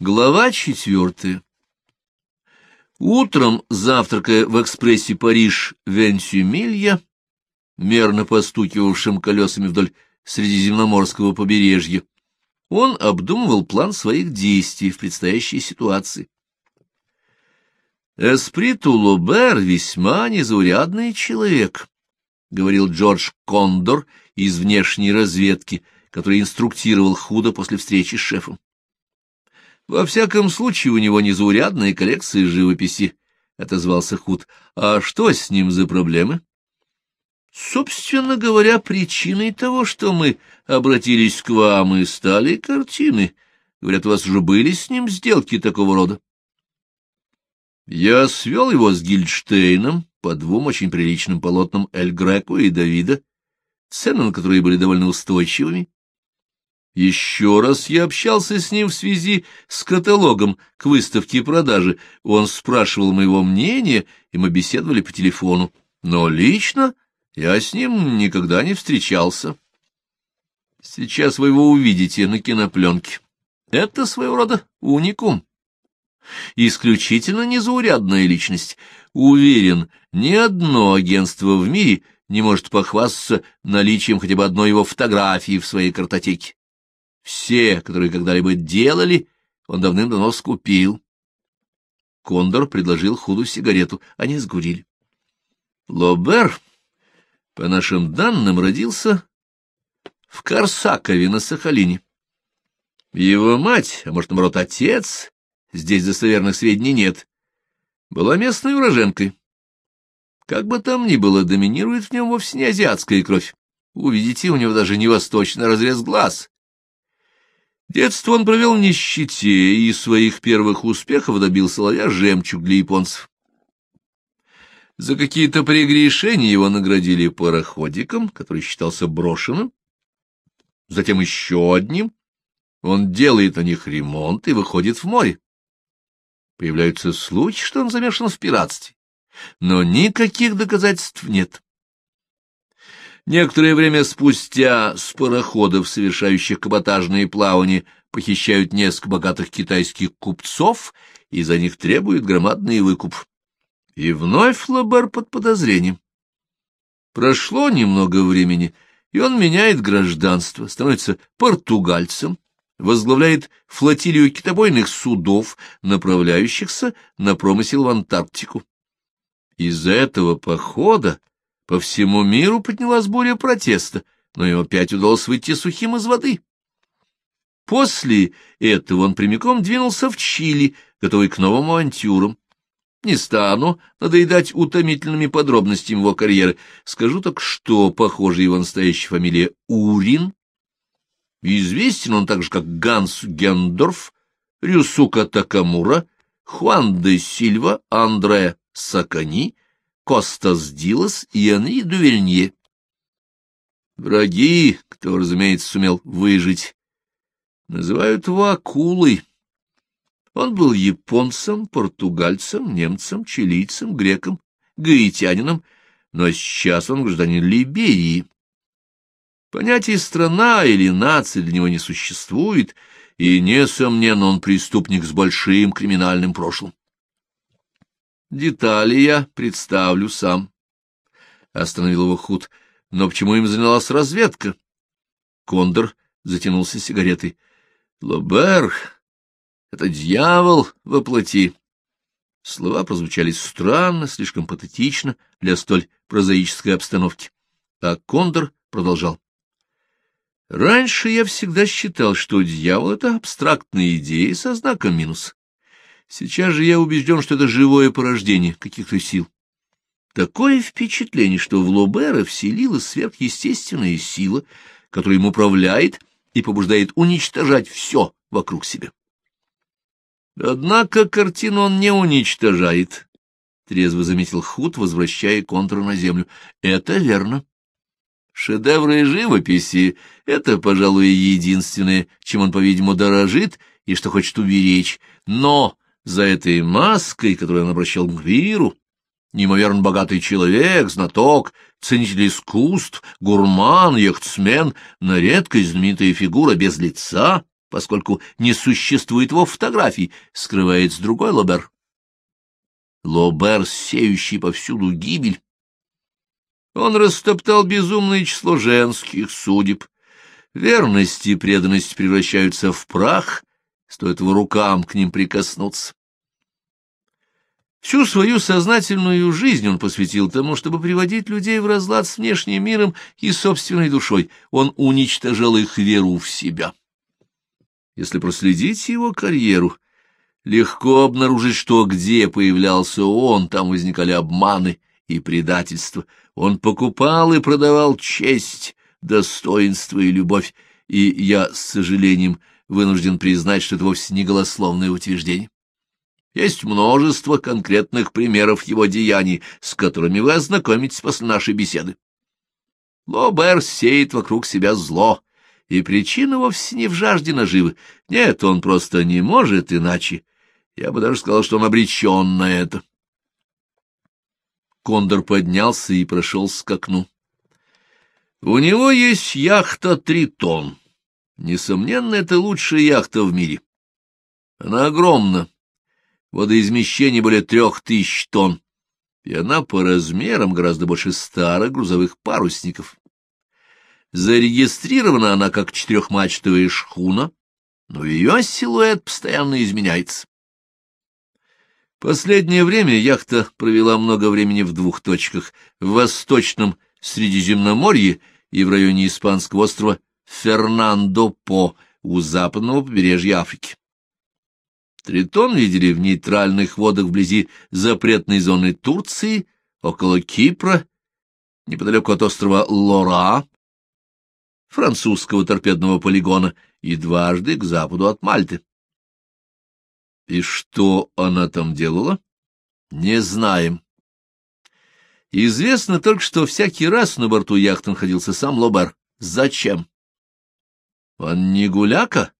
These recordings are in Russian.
Глава четвертая. Утром, завтракая в экспрессе Париж-Венсюмилья, мерно постукивавшим колесами вдоль Средиземноморского побережья, он обдумывал план своих действий в предстоящей ситуации. «Эсприту Лобер весьма незаурядный человек», — говорил Джордж Кондор из внешней разведки, который инструктировал худо после встречи с шефом. Во всяком случае, у него незаурядная коллекция живописи, — отозвался Худ. — А что с ним за проблемы? — Собственно говоря, причиной того, что мы обратились к вам и стали картины. Говорят, у вас уже были с ним сделки такого рода. Я свел его с Гильдштейном по двум очень приличным полотнам Эль Греко и Давида, цены на которые были довольно устойчивыми. Еще раз я общался с ним в связи с каталогом к выставке продажи. Он спрашивал моего мнения, и мы беседовали по телефону. Но лично я с ним никогда не встречался. Сейчас вы его увидите на кинопленке. Это своего рода уникум. Исключительно незаурядная личность. Уверен, ни одно агентство в мире не может похвастаться наличием хотя бы одной его фотографии в своей картотеке. Все, которые когда-либо делали, он давным-давно скупил. Кондор предложил Худу сигарету, они сгурили. Лобер, по нашим данным, родился в Корсакове на Сахалине. Его мать, а может, наоборот, отец, здесь достоверных сведений нет, была местной уроженкой. Как бы там ни было, доминирует в нем вовсе не азиатская кровь. Увидите, у него даже не восточный разрез глаз, Детство он провел в нищете и своих первых успехов добился ловя жемчуг для японцев. За какие-то прегрешения его наградили пароходиком, который считался брошенным, затем еще одним. Он делает на них ремонт и выходит в море. Появляются случаи, что он замешан в пиратстве, но никаких доказательств нет. Некоторое время спустя с пароходов, совершающих каботажные плавания, похищают несколько богатых китайских купцов и за них требуют громадный выкуп. И вновь Лабар под подозрением. Прошло немного времени, и он меняет гражданство, становится португальцем, возглавляет флотилию китобойных судов, направляющихся на промысел в Антарктику. Из этого похода по всему миру поднялась буря протеста, но ему опять удалось выйти сухим из воды. После этого он прямиком двинулся в Чили, готовый к новым авантюрам. Не стану надоедать утомительными подробностями его карьеры. Скажу так, что, похоже, его настоящая фамилия Урин. Известен он так же, как Ганс Гендорф, Рюсука Такамура, Хуан де Сильва, Андре Сакани Костас Дилас и Анри Дувельнье. Враги, кто, разумеется, сумел выжить, называют его акулой. Он был японцем, португальцем, немцем, чилийцем, греком, гаитянином, но сейчас он гражданин Либерии. Понятие «страна» или «нация» для него не существует, и, несомненно, он преступник с большим криминальным прошлым. Детали я представлю сам. Остановил его Худ. Но почему им занялась разведка? Кондор затянулся сигаретой. Лобер, это дьявол воплоти. Слова прозвучали странно, слишком патетично для столь прозаической обстановки. А Кондор продолжал. Раньше я всегда считал, что дьявол — это абстрактная идея со знаком минус. Сейчас же я убежден, что это живое порождение каких-то сил. Такое впечатление, что в Лобера вселилась сверхъестественная сила, которая им управляет и побуждает уничтожать все вокруг себя. Однако картину он не уничтожает, — трезво заметил Худ, возвращая контур на землю. Это верно. Шедевры живописи — это, пожалуй, единственное, чем он, по-видимому, дорожит и что хочет уберечь. Но за этой маской, которую он обращал к миру, неимоверно богатый человек, знаток, ценитель искусств, гурман, яхтсмен, на редкость знаменитая фигура без лица, поскольку не существует его фотографий, скрывается другой Лобер. Лобер, сеющий повсюду гибель. Он растоптал безумное число женских судеб. Верность и преданность превращаются в прах, стоит его рукам к ним прикоснуться. Всю свою сознательную жизнь он посвятил тому, чтобы приводить людей в разлад с внешним миром и собственной душой. Он уничтожал их веру в себя. Если проследить его карьеру, легко обнаружить, что где появлялся он, там возникали обманы и предательства. Он покупал и продавал честь, достоинство и любовь, и я, с сожалением, вынужден признать, что это вовсе не голословное утверждение. Есть множество конкретных примеров его деяний, с которыми вы ознакомитесь после нашей беседы. Лобер сеет вокруг себя зло, и причина вовсе не в жажде наживы. Нет, он просто не может иначе. Я бы даже сказал, что он обречен на это. Кондор поднялся и прошелся к окну. У него есть яхта «Тритон». Несомненно, это лучшая яхта в мире. Она огромна, водоизмещение более трех тысяч тонн, и она по размерам гораздо больше старых грузовых парусников. Зарегистрирована она как четырехмачтовая шхуна, но ее силуэт постоянно изменяется. Последнее время яхта провела много времени в двух точках — в Восточном Средиземноморье и в районе испанского острова Фернандо-По у западного побережья Африки. Тритон видели в нейтральных водах вблизи запретной зоны Турции, около Кипра, неподалеку от острова Лора, французского торпедного полигона, и дважды к западу от Мальты. И что она там делала? Не знаем. Известно только, что всякий раз на борту яхты находился сам Лобер. Зачем? Он не гуляка?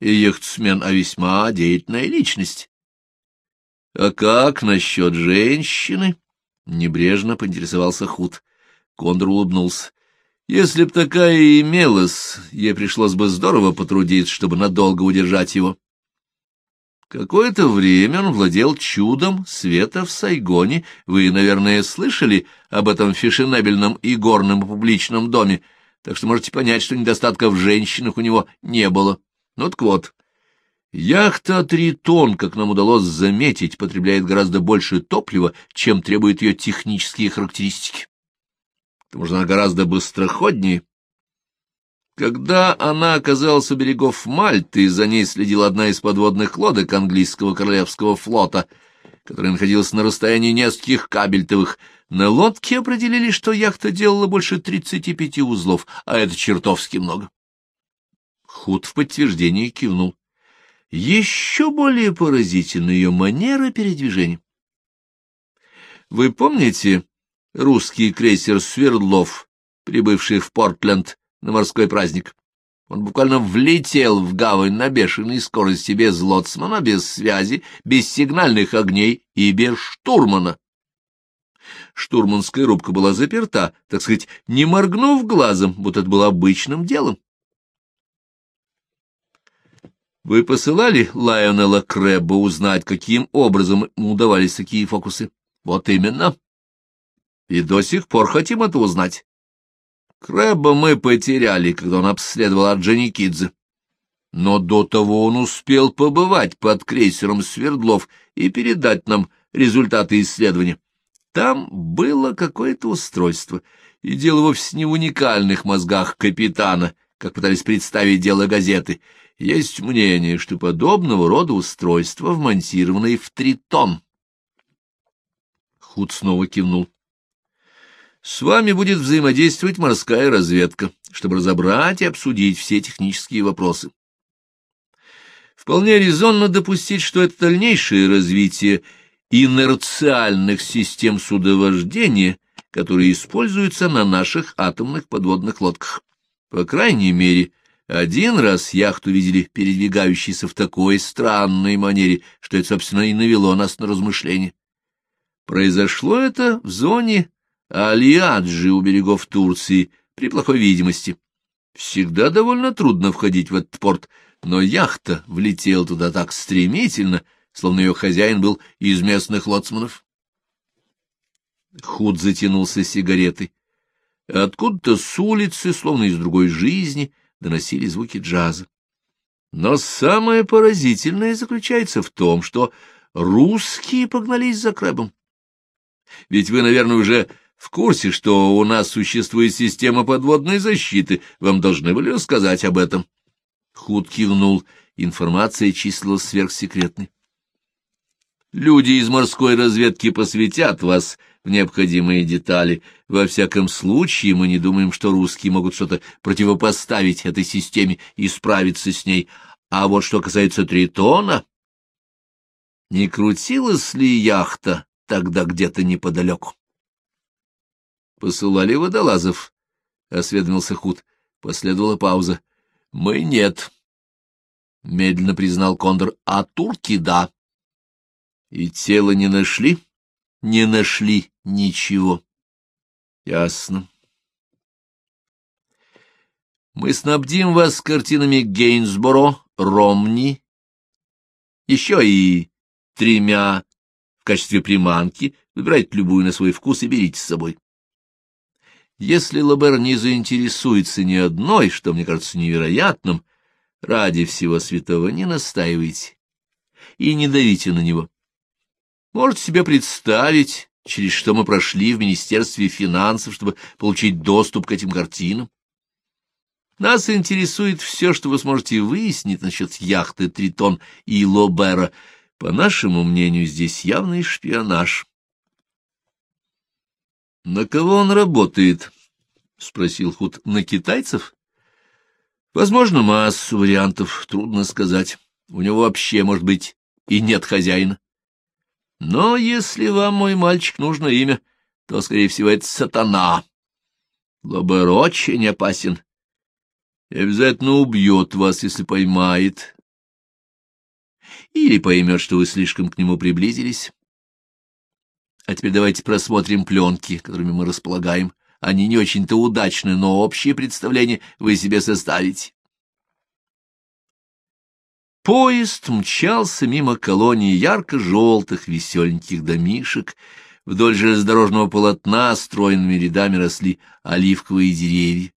и яхтсмен, а весьма деятельная личность. — А как насчет женщины? — небрежно поинтересовался Худ. Кондор улыбнулся. — Если б такая имелась, ей пришлось бы здорово потрудиться, чтобы надолго удержать его. Какое-то время он владел чудом света в Сайгоне. Вы, наверное, слышали об этом фешенебельном и горном публичном доме, так что можете понять, что недостатка в женщинах у него не было. Ну так вот, яхта «Тритон», как нам удалось заметить, потребляет гораздо больше топлива, чем требуют ее технические характеристики. К тому же она гораздо быстроходнее. Когда она оказалась у берегов Мальты, за ней следила одна из подводных лодок английского королевского флота, которая находилась на расстоянии нескольких кабельтовых. На лодке определили, что яхта делала больше тридцати пяти узлов, а это чертовски много. Худ в подтверждение кивнул. Еще более поразительна ее манера передвижения. Вы помните русский крейсер «Свердлов», прибывший в Портленд на морской праздник? Он буквально влетел в гавань на бешеной скорости без лоцмана, без связи, без сигнальных огней и без штурмана. Штурманская рубка была заперта, так сказать, не моргнув глазом, будто это было обычным делом. Вы посылали Лайонела Крэбба узнать, каким образом ему удавались такие фокусы? Вот именно. И до сих пор хотим это узнать. Крэбба мы потеряли, когда он обследовал Орджоникидзе. Но до того он успел побывать под крейсером Свердлов и передать нам результаты исследования. Там было какое-то устройство, и дело вовсе не в уникальных мозгах капитана, как пытались представить дело газеты. Есть мнение, что подобного рода устройства вмонтированы в тритон. Худ снова кивнул. С вами будет взаимодействовать морская разведка, чтобы разобрать и обсудить все технические вопросы. Вполне резонно допустить, что это дальнейшее развитие инерциальных систем судовождения, которые используются на наших атомных подводных лодках. По крайней мере, один раз яхту видели передвигающейся в такой странной манере, что это, собственно, и навело нас на размышления. Произошло это в зоне Алиаджи у берегов Турции при плохой видимости. Всегда довольно трудно входить в этот порт, но яхта влетела туда так стремительно, словно ее хозяин был из местных лоцманов. Худ затянулся сигаретой. Откуда-то с улицы, словно из другой жизни, доносили звуки джаза. Но самое поразительное заключается в том, что русские погнались за крабом. Ведь вы, наверное, уже в курсе, что у нас существует система подводной защиты. Вам должны были рассказать об этом. Худ кивнул. Информация числилась сверхсекретной. Люди из морской разведки посвятят вас в необходимые детали. Во всяком случае, мы не думаем, что русские могут что-то противопоставить этой системе и справиться с ней. А вот что касается Тритона... Не крутилась ли яхта тогда где-то неподалеку? — Посылали водолазов, — осведомился Худ. Последовала пауза. — Мы нет, — медленно признал Кондор, — а турки — да. — И тело не нашли? — Не нашли ничего. — Ясно. — Мы снабдим вас картинами Гейнсборо, Ромни, еще и тремя в качестве приманки, выбирайте любую на свой вкус и берите с собой. Если Лабер не заинтересуется ни одной, что мне кажется невероятным, ради всего святого не настаивайте и не давите на него. Можете себе представить, через что мы прошли в Министерстве финансов, чтобы получить доступ к этим картинам. Нас интересует все, что вы сможете выяснить насчет яхты «Тритон» и Лобера. По нашему мнению, здесь явный шпионаж. — На кого он работает? — спросил Худ. — На китайцев? — Возможно, массу вариантов, трудно сказать. У него вообще, может быть, и нет хозяина. Но если вам, мой мальчик, нужно имя, то, скорее всего, это сатана. Лобер очень опасен и обязательно убьет вас, если поймает. Или поймет, что вы слишком к нему приблизились. А теперь давайте просмотрим пленки, которыми мы располагаем. Они не очень-то удачны, но общее представление вы себе составите. Поезд мчался мимо колонии ярко-желтых веселеньких домишек. Вдоль железнодорожного полотна стройными рядами росли оливковые деревья.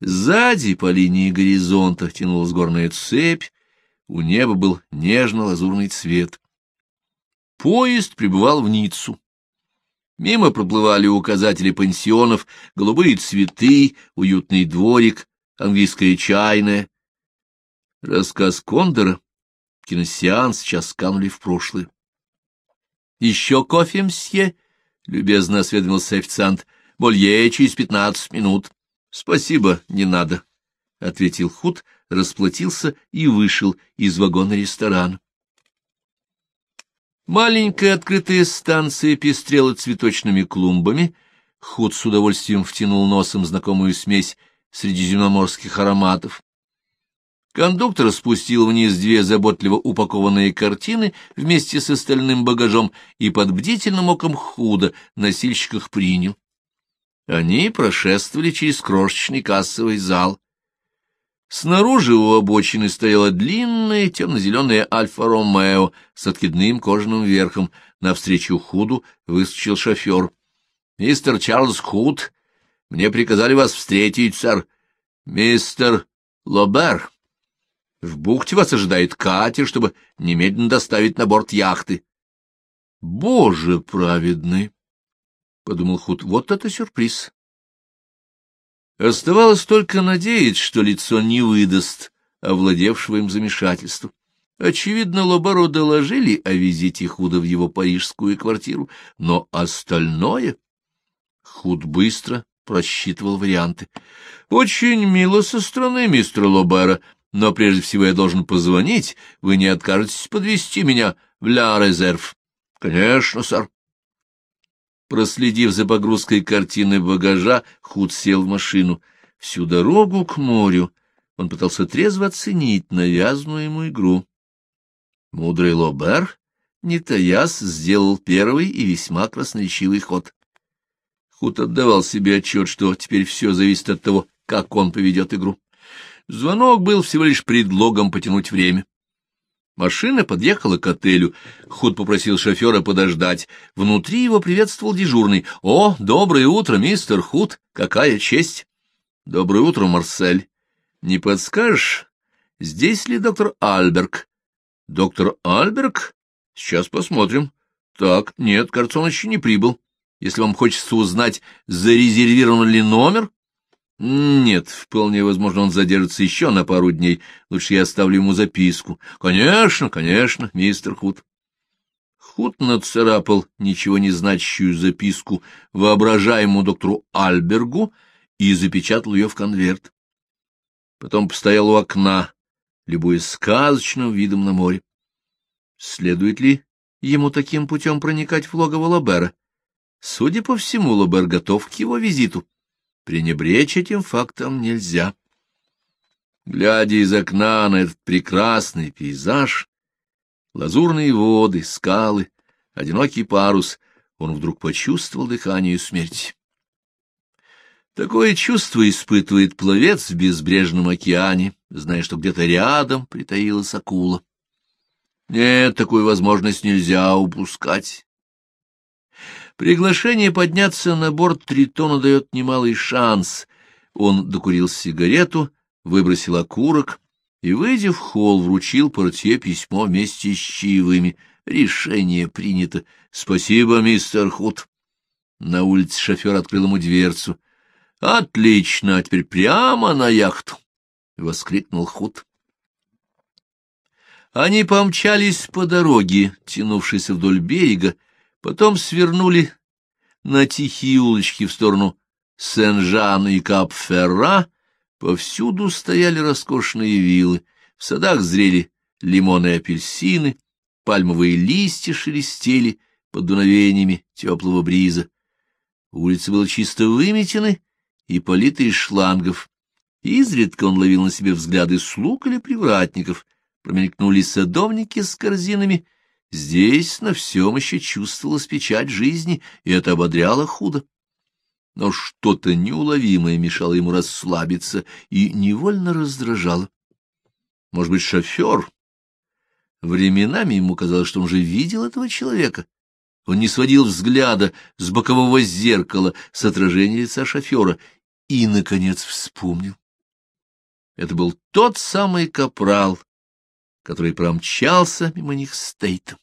Сзади по линии горизонта тянулась горная цепь, у неба был нежно-лазурный цвет. Поезд прибывал в Ниццу. Мимо проплывали указатели пансионов, голубые цветы, уютный дворик, английская чайная. Рассказ Кондора, киносеанс сейчас канули в прошлое. — Еще кофе, мсье? — любезно осведомился официант. — Болье через пятнадцать минут. — Спасибо, не надо, — ответил Худ, расплатился и вышел из вагона ресторана. Маленькая открытая станция пестрела цветочными клумбами. Худ с удовольствием втянул носом знакомую смесь средиземноморских ароматов. Кондуктор спустил вниз две заботливо упакованные картины вместе с остальным багажом и под бдительным оком Худа носильщик их принял. Они прошествовали через крошечный кассовый зал. Снаружи у обочины стояла длинная темно-зеленая Альфа-Ромео с откидным кожаным верхом. Навстречу Худу выскочил шофер. — Мистер Чарльз Худ, мне приказали вас встретить, сэр. Мистер Лобер. В бухте вас ожидает катер, чтобы немедленно доставить на борт яхты. — Боже праведный! — подумал Худ. — Вот это сюрприз! Оставалось только надеяться, что лицо не выдаст овладевшего им замешательства. Очевидно, Лобаро доложили о визите Худа в его парижскую квартиру, но остальное... Худ быстро просчитывал варианты. «Очень мило со стороны мистера Лобера, но прежде всего я должен позвонить. Вы не откажетесь подвести меня в Ля Резерв?» «Конечно, сэр». Проследив за погрузкой картины багажа, Худ сел в машину. Всю дорогу к морю он пытался трезво оценить навязанную ему игру. Мудрый Лобер, не таясь, сделал первый и весьма красноречивый ход. Худ отдавал себе отчет, что теперь все зависит от того, как он поведет игру. Звонок был всего лишь предлогом потянуть время. Машина подъехала к отелю. Худ попросил шофера подождать. Внутри его приветствовал дежурный. — О, доброе утро, мистер Худ! Какая честь! — Доброе утро, Марсель. Не подскажешь, здесь ли доктор Альберг? — Доктор Альберг? Сейчас посмотрим. Так, нет, кажется, он еще не прибыл. Если вам хочется узнать, зарезервирован ли номер... Нет, вполне возможно, он задержится еще на пару дней. Лучше я оставлю ему записку. Конечно, конечно, мистер Худ. Худ нацарапал ничего не значащую записку воображаемому доктору Альбергу и запечатал ее в конверт. Потом постоял у окна, любуясь сказочным видом на море. Следует ли ему таким путем проникать в логово Лабера? Судя по всему, Лабер готов к его визиту. Пренебречь этим фактом нельзя. Глядя из окна на этот прекрасный пейзаж, лазурные воды, скалы, одинокий парус, он вдруг почувствовал дыхание смерти. Такое чувство испытывает пловец в безбрежном океане, зная, что где-то рядом притаилась акула. Нет, такую возможность нельзя упускать. Приглашение подняться на борт Тритона дает немалый шанс. Он докурил сигарету, выбросил окурок и, выйдя в холл, вручил портье письмо вместе с чаевыми. Решение принято. Спасибо, мистер Худ. На улице шофер открыл ему дверцу. Отлично, а теперь прямо на яхту! — воскликнул Худ. Они помчались по дороге, тянувшейся вдоль берега, Потом свернули на тихие улочки в сторону Сен-Жан и Кап-Ферра. Повсюду стояли роскошные виллы, в садах зрели лимоны и апельсины, пальмовые листья шелестели под дуновениями теплого бриза. Улицы были чисто выметены и политы из шлангов. Изредка он ловил на себе взгляды слуг или привратников. Промелькнули садовники с корзинами Здесь на всем еще чувствовалась печать жизни, и это ободряло худо. Но что-то неуловимое мешало ему расслабиться и невольно раздражало. Может быть, шофер? Временами ему казалось, что он уже видел этого человека. Он не сводил взгляда с бокового зеркала, с отражения лица шофера, и, наконец, вспомнил. Это был тот самый капрал, который промчался мимо них стейтом.